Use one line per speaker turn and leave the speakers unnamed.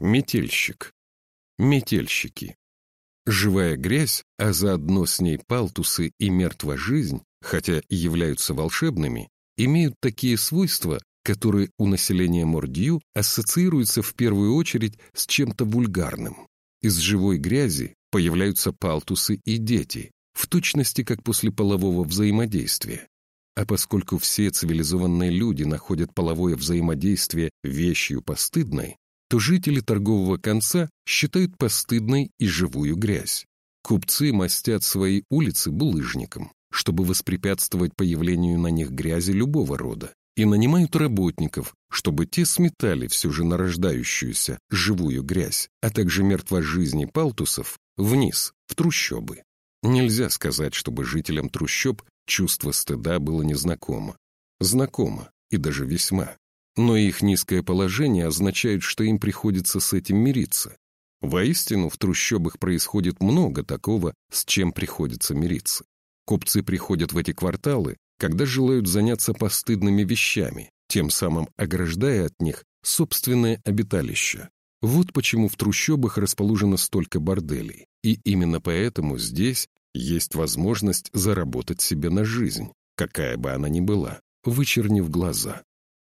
Метельщик. Метельщики. Живая грязь, а заодно с ней палтусы и мертвая жизнь, хотя и являются волшебными, имеют такие свойства, которые у населения Мордью ассоциируются в первую очередь с чем-то вульгарным. Из живой грязи появляются палтусы и дети, в точности как после полового взаимодействия. А поскольку все цивилизованные люди находят половое взаимодействие вещью постыдной, то жители торгового конца считают постыдной и живую грязь. Купцы мастят свои улицы булыжником, чтобы воспрепятствовать появлению на них грязи любого рода, и нанимают работников, чтобы те сметали всю же нарождающуюся живую грязь, а также мертвожизни палтусов вниз, в трущобы. Нельзя сказать, чтобы жителям трущоб чувство стыда было незнакомо. Знакомо, и даже весьма. Но их низкое положение означает, что им приходится с этим мириться. Воистину, в трущобах происходит много такого, с чем приходится мириться. Купцы приходят в эти кварталы, когда желают заняться постыдными вещами, тем самым ограждая от них собственное обиталище. Вот почему в трущобах расположено столько борделей. И именно поэтому здесь есть возможность заработать себе на жизнь, какая бы она ни была, вычернив глаза.